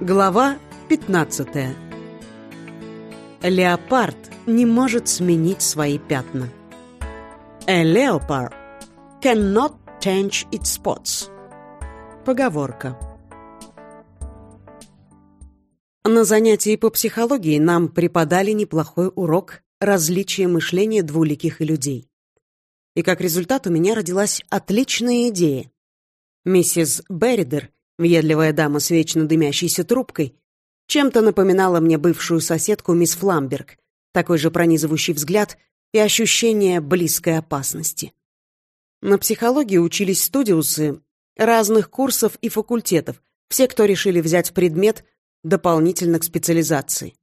Глава 15 Леопард не может сменить свои пятна. A leopard cannot change its spots. Поговорка. На занятии по психологии нам преподали неплохой урок различия мышления двуликих и людей. И как результат у меня родилась отличная идея. Миссис Берридер Въедливая дама с вечно дымящейся трубкой чем-то напоминала мне бывшую соседку мисс Фламберг, такой же пронизывающий взгляд и ощущение близкой опасности. На психологии учились студиусы разных курсов и факультетов, все, кто решили взять предмет дополнительно к специализации.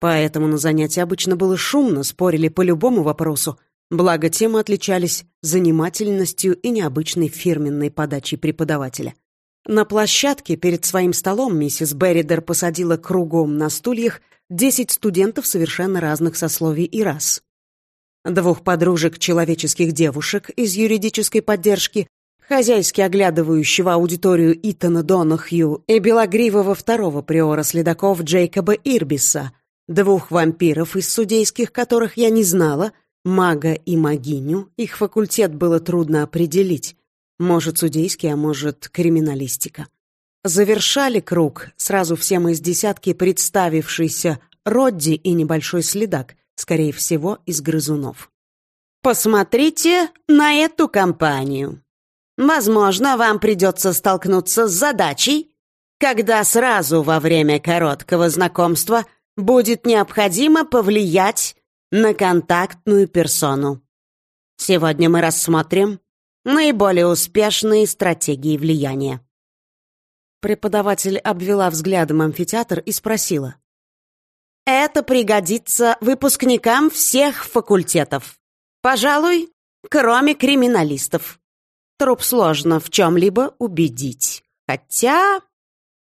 Поэтому на занятии обычно было шумно, спорили по любому вопросу, благо темы отличались занимательностью и необычной фирменной подачей преподавателя. На площадке перед своим столом миссис Берридер посадила кругом на стульях десять студентов совершенно разных сословий и рас. Двух подружек человеческих девушек из юридической поддержки, хозяйски оглядывающего аудиторию Итана Донахью и белогривого второго приора следаков Джейкоба Ирбиса, двух вампиров из судейских, которых я не знала, мага и магиню, их факультет было трудно определить, может, судейский, а может, криминалистика. Завершали круг сразу все мы из десятки представившийся Родди и небольшой следак, скорее всего, из грызунов. «Посмотрите на эту компанию. Возможно, вам придется столкнуться с задачей, когда сразу во время короткого знакомства будет необходимо повлиять на контактную персону. Сегодня мы рассмотрим Наиболее успешные стратегии влияния. Преподаватель обвела взглядом амфитеатр и спросила. Это пригодится выпускникам всех факультетов. Пожалуй, кроме криминалистов. Труп сложно в чем-либо убедить. Хотя...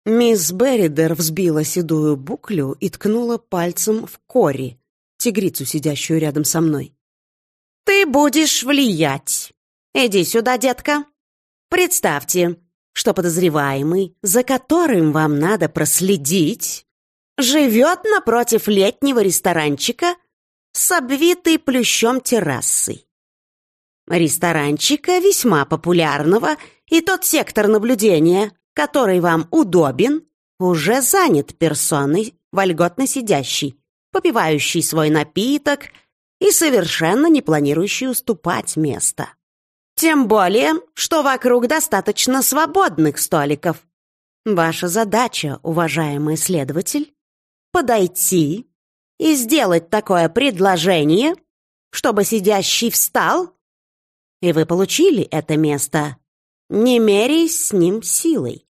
Мисс Берридер взбила седую буклю и ткнула пальцем в Кори, тигрицу, сидящую рядом со мной. «Ты будешь влиять. Иди сюда, детка. Представьте, что подозреваемый, за которым вам надо проследить, живет напротив летнего ресторанчика с обвитой плющом террасой. Ресторанчика весьма популярного, и тот сектор наблюдения, который вам удобен, уже занят персоной, вольготно сидящей, попивающей свой напиток и совершенно не планирующей уступать место. Тем более, что вокруг достаточно свободных столиков. Ваша задача, уважаемый следователь, подойти и сделать такое предложение, чтобы сидящий встал, и вы получили это место, не меряясь с ним силой.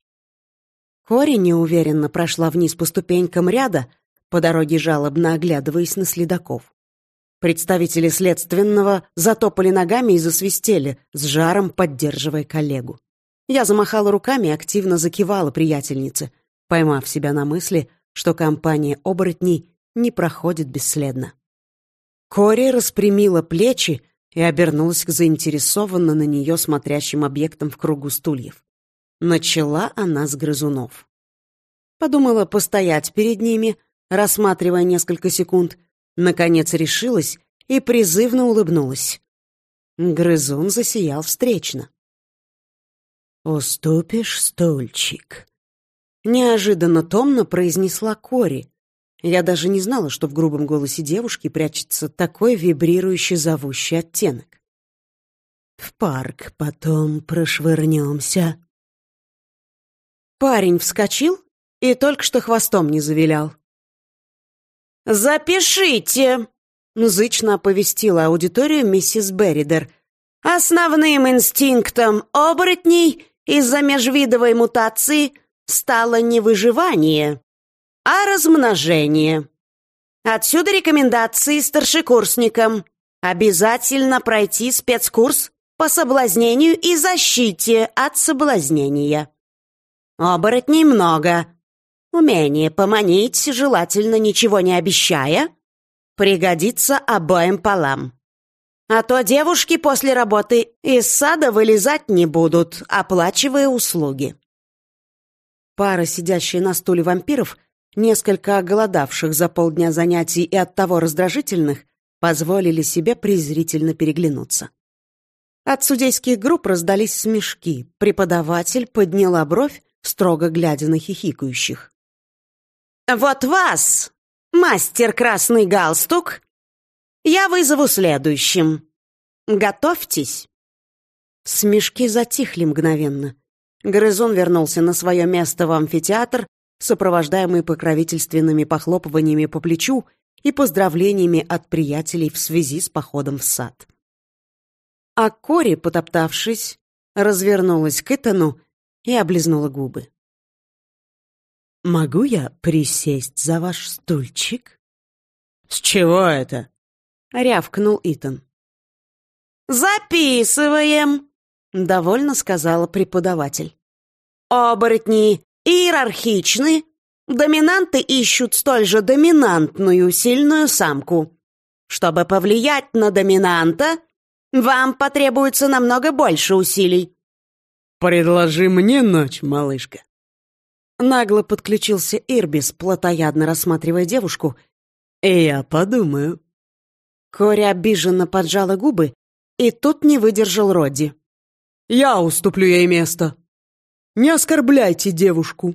Кори неуверенно прошла вниз по ступенькам ряда, по дороге жалобно оглядываясь на следаков. Представители следственного затопали ногами и засвистели, с жаром поддерживая коллегу. Я замахала руками и активно закивала приятельнице, поймав себя на мысли, что компания оборотней не проходит бесследно. Кори распрямила плечи и обернулась к заинтересованно на нее смотрящим объектам в кругу стульев. Начала она с грызунов. Подумала постоять перед ними, рассматривая несколько секунд — Наконец решилась и призывно улыбнулась. Грызун засиял встречно. «Уступишь стульчик?» Неожиданно томно произнесла Кори. Я даже не знала, что в грубом голосе девушки прячется такой вибрирующий зовущий оттенок. «В парк потом прошвырнемся». Парень вскочил и только что хвостом не завилял. «Запишите!» — зычно оповестила аудиторию миссис Берридер. «Основным инстинктом оборотней из-за межвидовой мутации стало не выживание, а размножение. Отсюда рекомендации старшекурсникам обязательно пройти спецкурс по соблазнению и защите от соблазнения. Оборотней много, Умение поманить, желательно ничего не обещая, пригодится обоим полам. А то девушки после работы из сада вылезать не будут, оплачивая услуги. пара, сидящая на стуле вампиров, несколько оголодавших за полдня занятий и оттого раздражительных, позволили себе презрительно переглянуться. От судейских групп раздались смешки. Преподаватель подняла бровь, строго глядя на хихикающих. «Вот вас, мастер Красный Галстук, я вызову следующим. Готовьтесь!» Смешки затихли мгновенно. Грызун вернулся на свое место в амфитеатр, сопровождаемый покровительственными похлопываниями по плечу и поздравлениями от приятелей в связи с походом в сад. А Кори, потоптавшись, развернулась к Итану и облизнула губы. «Могу я присесть за ваш стульчик?» «С чего это?» — рявкнул Итан. «Записываем!» — довольно сказала преподаватель. «Оборотни иерархичны, доминанты ищут столь же доминантную сильную самку. Чтобы повлиять на доминанта, вам потребуется намного больше усилий». «Предложи мне ночь, малышка». Нагло подключился Ирбис, плотоядно рассматривая девушку. «И я подумаю». Кори обиженно поджала губы, и тут не выдержал Родди. Я уступлю ей место. Не оскорбляйте девушку.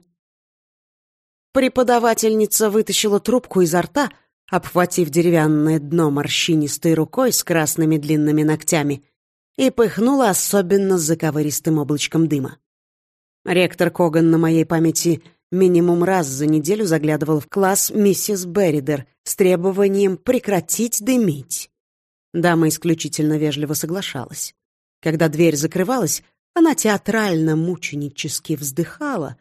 Преподавательница вытащила трубку изо рта, обхватив деревянное дно морщинистой рукой с красными длинными ногтями, и пыхнула особенно заковыристым облачком дыма. Ректор Коган на моей памяти минимум раз за неделю заглядывал в класс миссис Берридер с требованием прекратить дымить. Дама исключительно вежливо соглашалась. Когда дверь закрывалась, она театрально мученически вздыхала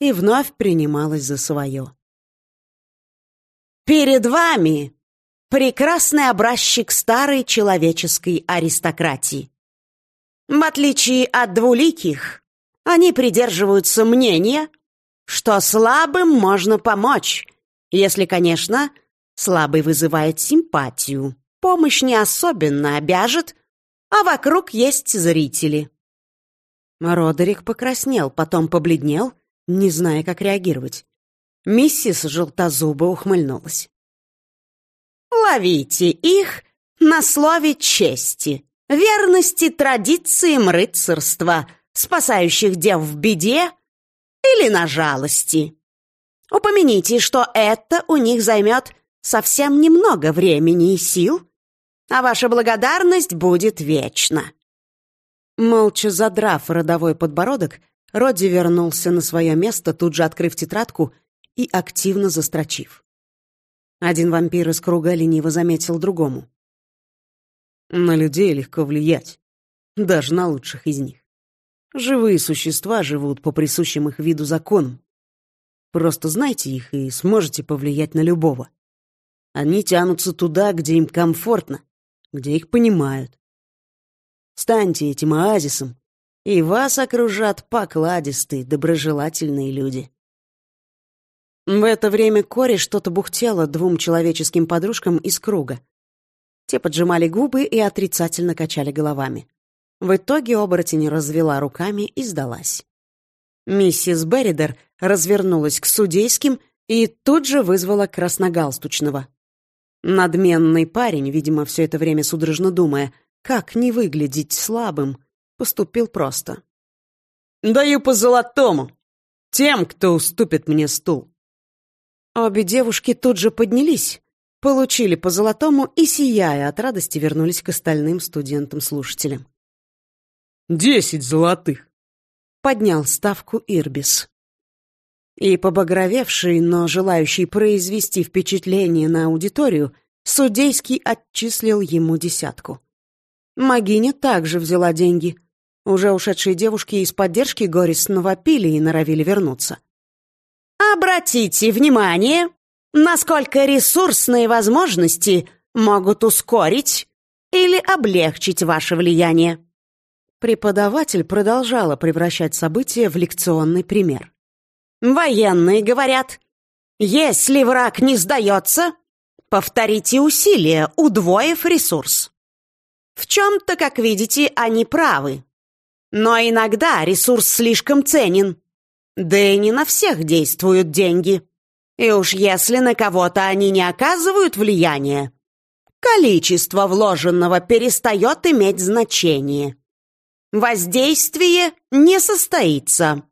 и вновь принималась за свое. «Перед вами прекрасный образчик старой человеческой аристократии. В отличие от двуликих, они придерживаются мнения, что слабым можно помочь, если, конечно, слабый вызывает симпатию. Помощь не особенно обяжет, а вокруг есть зрители. Родерик покраснел, потом побледнел, не зная, как реагировать. Миссис Желтозуба ухмыльнулась. «Ловите их на слове чести, верности традициям рыцарства, спасающих дев в беде или на жалости. Упомяните, что это у них займет совсем немного времени и сил, а ваша благодарность будет вечна». Молча задрав родовой подбородок, Родди вернулся на свое место, тут же открыв тетрадку и активно застрочив. Один вампир из круга лениво заметил другому. На людей легко влиять, даже на лучших из них. Живые существа живут по присущим их виду законам. Просто знайте их и сможете повлиять на любого. Они тянутся туда, где им комфортно, где их понимают. Станьте этим оазисом, и вас окружат покладистые, доброжелательные люди. В это время Кори что-то бухтело двум человеческим подружкам из круга. Те поджимали губы и отрицательно качали головами. В итоге оборотень развела руками и сдалась. Миссис Берридер развернулась к судейским и тут же вызвала красногалстучного. Надменный парень, видимо, все это время судорожно думая, как не выглядеть слабым, поступил просто. «Даю по золотому! Тем, кто уступит мне стул!» Обе девушки тут же поднялись, получили по золотому и, сияя от радости, вернулись к остальным студентам-слушателям. «Десять золотых!» — поднял ставку Ирбис. И побагровевший, но желающий произвести впечатление на аудиторию, судейский отчислил ему десятку. Магиня также взяла деньги. Уже ушедшие девушки из поддержки горестно вопили и норовили вернуться. «Обратите внимание, насколько ресурсные возможности могут ускорить или облегчить ваше влияние». Преподаватель продолжала превращать события в лекционный пример. Военные говорят, если враг не сдается, повторите усилия, удвоив ресурс. В чем-то, как видите, они правы. Но иногда ресурс слишком ценен. Да и не на всех действуют деньги. И уж если на кого-то они не оказывают влияния, количество вложенного перестает иметь значение. Воздействие не состоится.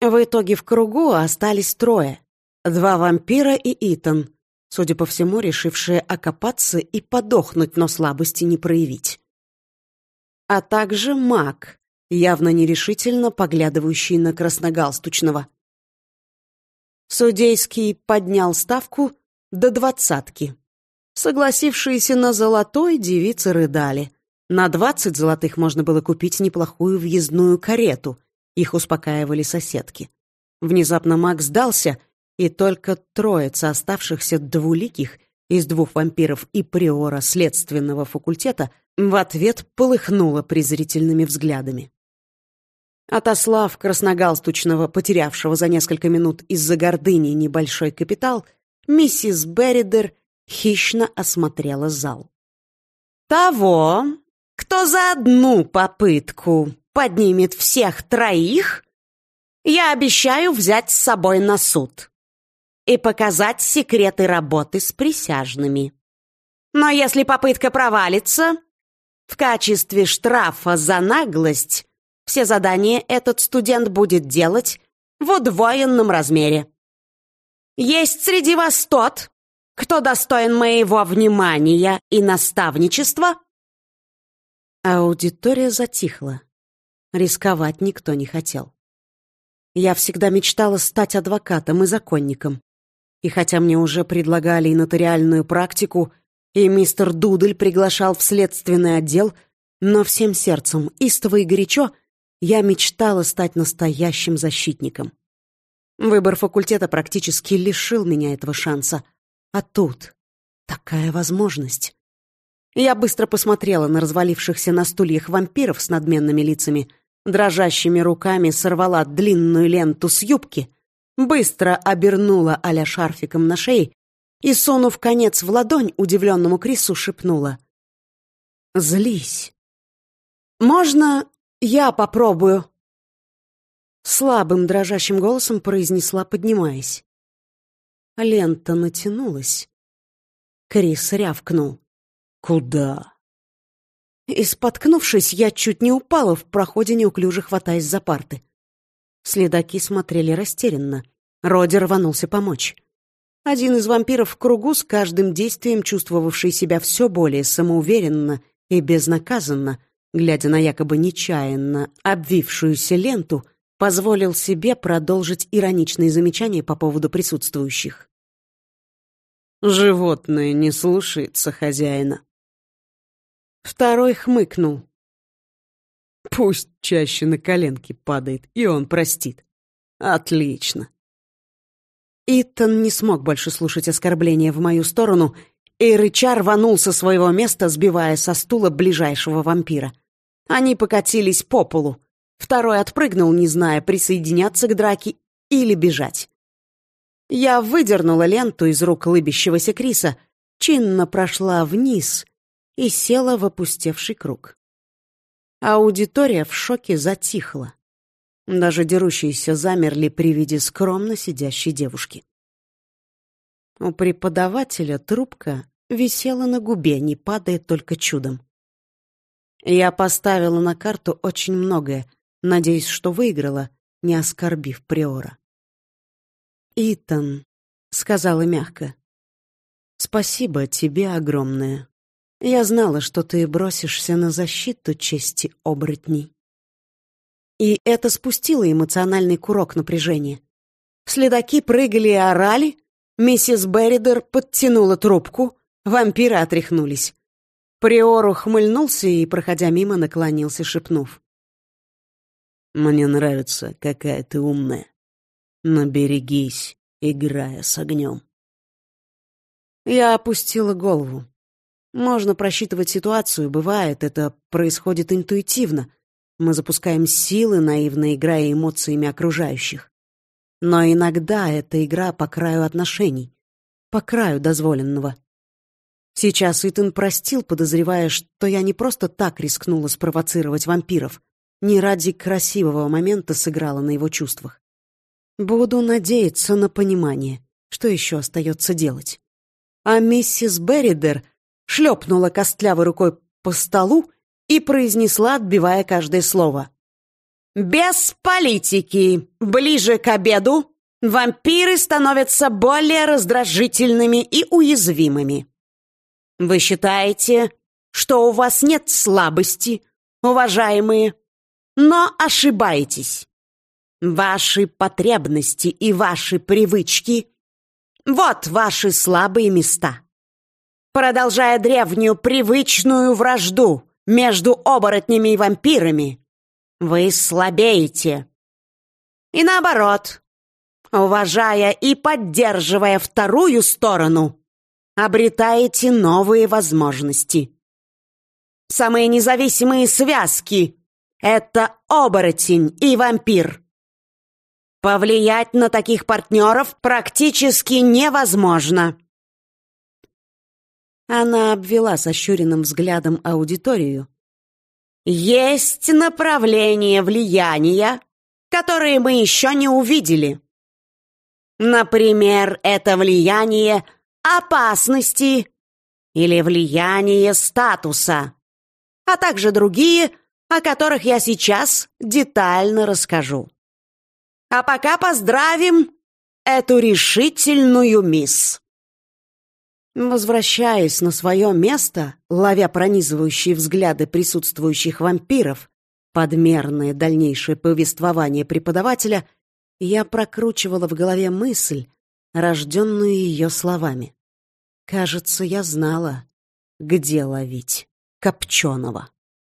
В итоге в кругу остались трое. Два вампира и Итан, судя по всему, решившие окопаться и подохнуть, но слабости не проявить. А также маг, явно нерешительно поглядывающий на красногалстучного. Судейский поднял ставку до двадцатки. Согласившиеся на золотой девицы рыдали. На двадцать золотых можно было купить неплохую въездную карету. Их успокаивали соседки. Внезапно маг сдался, и только троица оставшихся двуликих из двух вампиров и приора следственного факультета в ответ полыхнула презрительными взглядами. Отослав красногалстучного, потерявшего за несколько минут из-за гордыни небольшой капитал, миссис Берридер хищно осмотрела зал. «Того, кто за одну попытку поднимет всех троих, я обещаю взять с собой на суд и показать секреты работы с присяжными. Но если попытка провалится, в качестве штрафа за наглость все задания этот студент будет делать в удвоенном размере. Есть среди вас тот, кто достоин моего внимания и наставничества?» Аудитория затихла. Рисковать никто не хотел. Я всегда мечтала стать адвокатом и законником. И хотя мне уже предлагали и нотариальную практику, и мистер Дудль приглашал в следственный отдел, но всем сердцем, истово и горячо, я мечтала стать настоящим защитником. Выбор факультета практически лишил меня этого шанса. А тут такая возможность. Я быстро посмотрела на развалившихся на стульях вампиров с надменными лицами, дрожащими руками сорвала длинную ленту с юбки, быстро обернула аля шарфиком на шее и, сунув конец в ладонь, удивленному Крису шепнула. «Злись. Можно я попробую?» Слабым дрожащим голосом произнесла, поднимаясь. Лента натянулась. Крис рявкнул. «Куда?» И, споткнувшись, я чуть не упала в проходе, неуклюже хватаясь за парты. Следаки смотрели растерянно. Роди рванулся помочь. Один из вампиров в кругу, с каждым действием чувствовавший себя все более самоуверенно и безнаказанно, глядя на якобы нечаянно обвившуюся ленту, позволил себе продолжить ироничные замечания по поводу присутствующих. «Животное не слушается хозяина». Второй хмыкнул. Пусть чаще на коленки падает, и он простит. Отлично. Итан не смог больше слушать оскорбления в мою сторону, и рыча рванул со своего места, сбивая со стула ближайшего вампира. Они покатились по полу. Второй отпрыгнул, не зная, присоединяться к драке или бежать. Я выдернула ленту из рук лыбящегося Криса, чинно прошла вниз и села в опустевший круг. Аудитория в шоке затихла. Даже дерущиеся замерли при виде скромно сидящей девушки. У преподавателя трубка висела на губе, не падая только чудом. Я поставила на карту очень многое, надеясь, что выиграла, не оскорбив Приора. «Итан», — сказала мягко, — «спасибо тебе огромное. Я знала, что ты бросишься на защиту чести оборотней». И это спустило эмоциональный курок напряжения. Следаки прыгали и орали, миссис Берридер подтянула трубку, вампиры отряхнулись. Приор ухмыльнулся и, проходя мимо, наклонился, шепнув. «Мне нравится, какая ты умная. Но берегись, играя с огнем». Я опустила голову. Можно просчитывать ситуацию, бывает, это происходит интуитивно. Мы запускаем силы, наивно играя эмоциями окружающих. Но иногда это игра по краю отношений, по краю дозволенного. Сейчас Итан простил, подозревая, что я не просто так рискнула спровоцировать вампиров, не ради красивого момента сыграла на его чувствах. Буду надеяться на понимание. Что еще остается делать? А миссис Берридер шлепнула костлявой рукой по столу и произнесла, отбивая каждое слово. «Без политики! Ближе к обеду вампиры становятся более раздражительными и уязвимыми. Вы считаете, что у вас нет слабости, уважаемые, но ошибаетесь. Ваши потребности и ваши привычки — вот ваши слабые места. Продолжая древнюю привычную вражду между оборотнями и вампирами, вы слабеете. И наоборот, уважая и поддерживая вторую сторону, обретаете новые возможности. Самые независимые связки — это оборотень и вампир. Повлиять на таких партнеров практически невозможно. Она обвела сощуренным взглядом аудиторию. Есть направления влияния, которые мы еще не увидели. Например, это влияние опасности или влияние статуса, а также другие, о которых я сейчас детально расскажу. А пока поздравим эту решительную мисс. Возвращаясь на свое место, ловя пронизывающие взгляды присутствующих вампиров, подмерное дальнейшее повествование преподавателя, я прокручивала в голове мысль, рожденную ее словами. Кажется, я знала, где ловить Копченого.